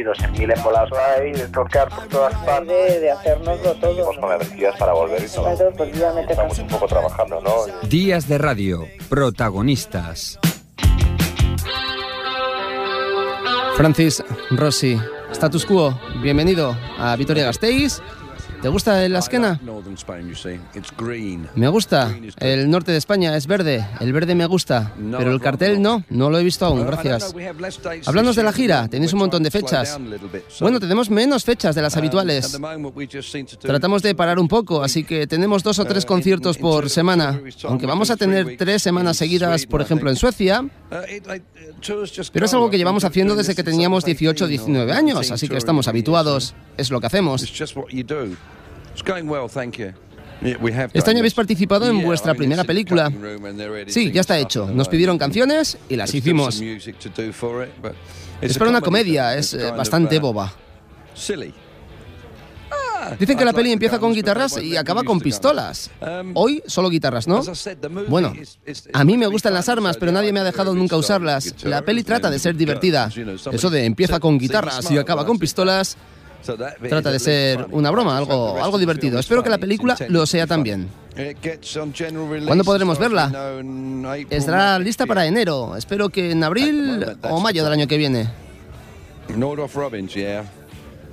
Metidos en mil embolados ahí, de tocar por todas partes. De, de hacernoslo todo. Estamos con energías para volver y todo. Claro, pues ya me Estamos un poco trabajando, ¿no? Días de radio, protagonistas. Francis Rossi, status quo, bienvenido a Vitoria Gasteiz. ¿Te gusta la esquena? Me gusta. El norte de España es verde. El verde me gusta. Pero el cartel no. No lo he visto aún. Gracias. Hablando de la gira, tenéis un montón de fechas. Bueno, tenemos menos fechas de las habituales. Tratamos de parar un poco, así que tenemos dos o tres conciertos por semana. Aunque vamos a tener tres semanas seguidas, por ejemplo, en Suecia. Pero es algo que llevamos haciendo desde que teníamos 18 o 19 años, así que estamos habituados. Es lo que hacemos. Este año habéis participado en vuestra primera película. Sí, ya está hecho. Nos pidieron canciones y las hicimos. Es para una comedia, es bastante boba. Dicen que la peli empieza con guitarras y acaba con pistolas. Hoy solo guitarras, ¿no? Bueno, a mí me gustan las armas, pero nadie me ha dejado nunca usarlas. La peli trata de ser divertida. Eso de empieza con guitarras y acaba con pistolas trata de ser una broma, algo, algo divertido. Espero que la película lo sea también. ¿Cuándo podremos verla? Estará lista para enero. Espero que en abril o mayo del año que viene.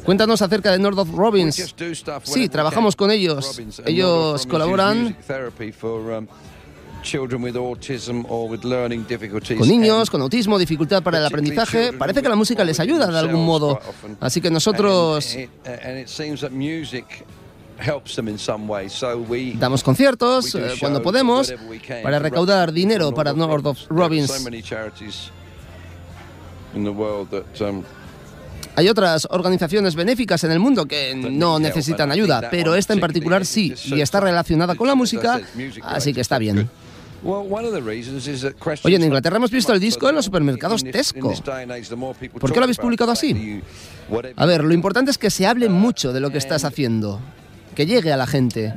Cuéntanos acerca de North of Robins. Sí, trabajamos con ellos. Ellos colaboran con niños, con autismo, dificultad para el aprendizaje. Parece que la música les ayuda de algún modo. Así que nosotros damos conciertos eh, cuando podemos para recaudar dinero para North of Robins. Hay otras organizaciones benéficas en el mundo que no necesitan ayuda, pero esta en particular sí, y está relacionada con la música, así que está bien. Oye, en Inglaterra hemos visto el disco en los supermercados Tesco. ¿Por qué lo habéis publicado así? A ver, lo importante es que se hable mucho de lo que estás haciendo que llegue a la gente.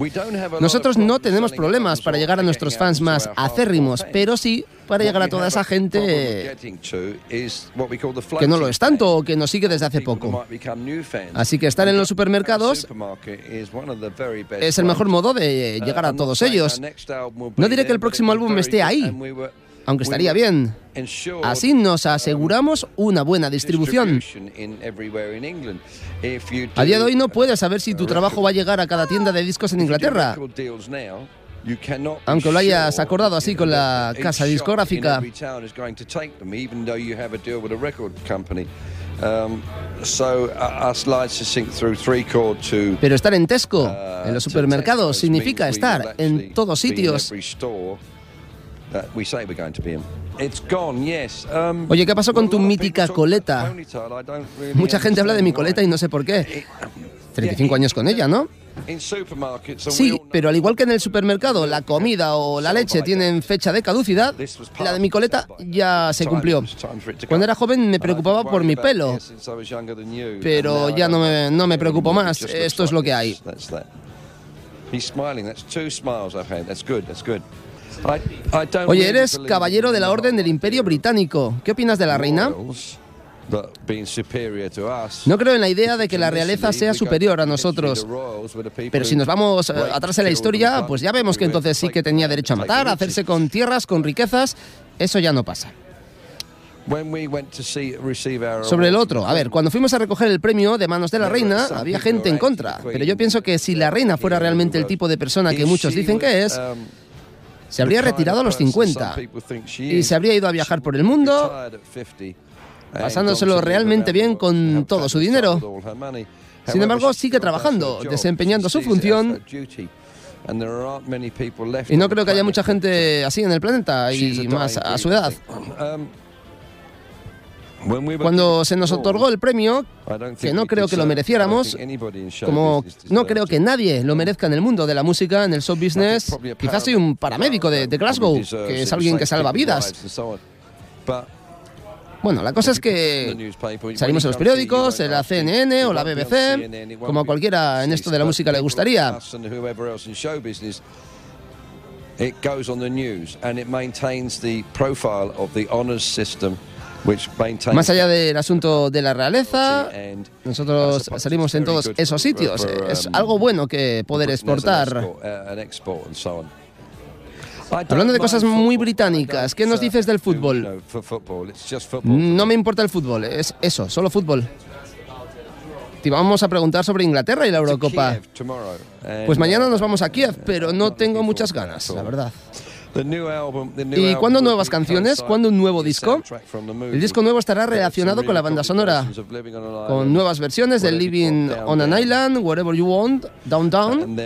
Nosotros no tenemos problemas para llegar a nuestros fans más acérrimos, pero sí para llegar a toda esa gente que no lo es tanto o que nos sigue desde hace poco. Así que estar en los supermercados es el mejor modo de llegar a todos ellos. No diré que el próximo álbum esté ahí, aunque estaría bien. Así nos aseguramos una buena distribución. A día de hoy no puedes saber si tu trabajo va a llegar a cada tienda de discos en Inglaterra. Aunque lo hayas acordado así con la casa discográfica. Pero estar en Tesco, en los supermercados, significa estar en todos sitios. Oye, ¿qué pasó con tu mítica coleta? Mucha gente habla de mi coleta y no sé por qué. 35 años con ella, ¿no? Sí, pero al igual que en el supermercado, la comida o la leche tienen fecha de caducidad, la de mi coleta ya se cumplió. Cuando era joven me preocupaba por mi pelo, pero ya no me, no me preocupo más. Esto es lo que hay. Oye, eres caballero de la Orden del Imperio Británico. ¿Qué opinas de la reina? No creo en la idea de que la realeza sea superior a nosotros. Pero si nos vamos eh, atrás en la historia, pues ya vemos que entonces sí que tenía derecho a matar, a hacerse con tierras, con riquezas. Eso ya no pasa. Sobre el otro, a ver, cuando fuimos a recoger el premio de manos de la reina, había gente en contra. Pero yo pienso que si la reina fuera realmente el tipo de persona que muchos dicen que es, se habría retirado a los 50 y se habría ido a viajar por el mundo, pasándoselo realmente bien con todo su dinero. Sin embargo, sigue trabajando, desempeñando su función. Y no creo que haya mucha gente así en el planeta y más a su edad. Cuando se nos otorgó el premio, que no creo que lo mereciéramos, como no creo que nadie lo merezca en el mundo de la música, en el show business, quizás soy un paramédico de, de Glasgow, que es alguien que salva vidas. Bueno, la cosa es que salimos en los periódicos, en la CNN o la BBC, como a cualquiera en esto de la música le gustaría. It goes on the news and it maintains the profile of the honors system Más allá del asunto de la realeza, nosotros salimos en todos esos sitios. Es algo bueno que poder exportar. uh, Hablando de cosas muy británicas, ¿qué nos dices del fútbol? No me importa el fútbol, es eso, solo fútbol. Te vamos a preguntar sobre Inglaterra y la Eurocopa. Pues mañana uh, nos vamos a Kiev, pero no tengo muchas ganas, la verdad. ¿Y cuándo nuevas canciones? ¿Cuándo un nuevo disco? El disco nuevo estará relacionado con la banda sonora, con nuevas versiones de Whatever Living on an. Island, Wherever You Want, Downtown.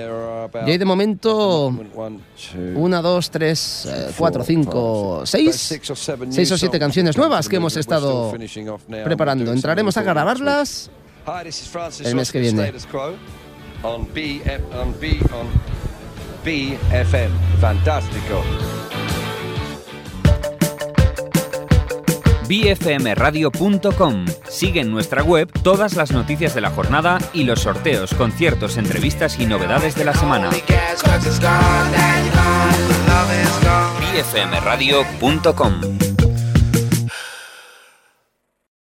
Y hay de momento One, two, una, dos, tres, eh, cuatro, cinco, seis, six or seven seis new o siete songs canciones from nuevas que hemos estado preparando. Entraremos a grabarlas el mes que viene. BFM. Fantástico. bfmradio.com. Sigue en nuestra web todas las noticias de la jornada y los sorteos, conciertos, entrevistas y novedades de la semana. bfmradio.com.